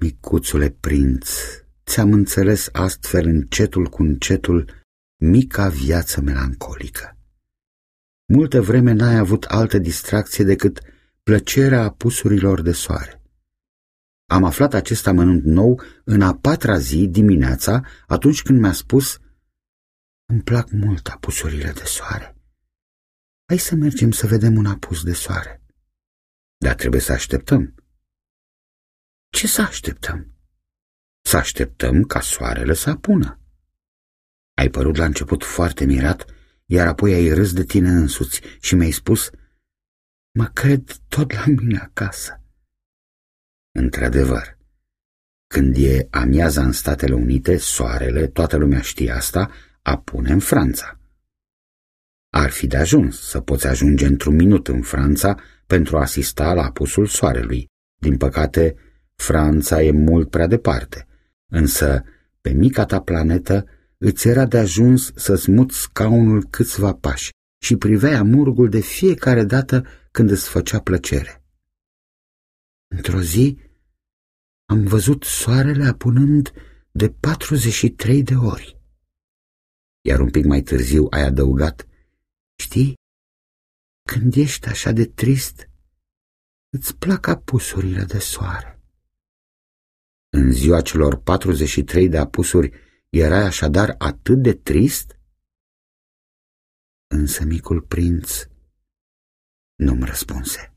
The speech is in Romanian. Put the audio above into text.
micuțule prinț, ți-am înțeles astfel încetul cu încetul mica viață melancolică. Multă vreme n-ai avut altă distracție decât plăcerea apusurilor de soare. Am aflat acest amănunt nou în a patra zi dimineața, atunci când mi-a spus Îmi plac mult apusurile de soare. Hai să mergem să vedem un apus de soare. Dar trebuie să așteptăm. Ce să așteptăm? Să așteptăm ca soarele să apună. Ai părut la început foarte mirat, iar apoi ai râs de tine însuți și mi-ai spus, mă cred tot la mine acasă. Într-adevăr, când e amiaza în Statele Unite, soarele, toată lumea știe asta, apune în Franța. Ar fi de ajuns să poți ajunge într-un minut în Franța pentru a asista la apusul soarelui. Din păcate, Franța e mult prea departe, însă pe mica ta planetă îți era de ajuns să-ți muți scaunul câțiva pași și priveai amurgul de fiecare dată când îți făcea plăcere. Într-o zi am văzut soarele apunând de 43 de ori. Iar un pic mai târziu ai adăugat, știi, când ești așa de trist, îți plac apusurile de soare. În ziua celor 43 de apusuri erai așadar atât de trist? Însă micul prinț nu-mi răspunse.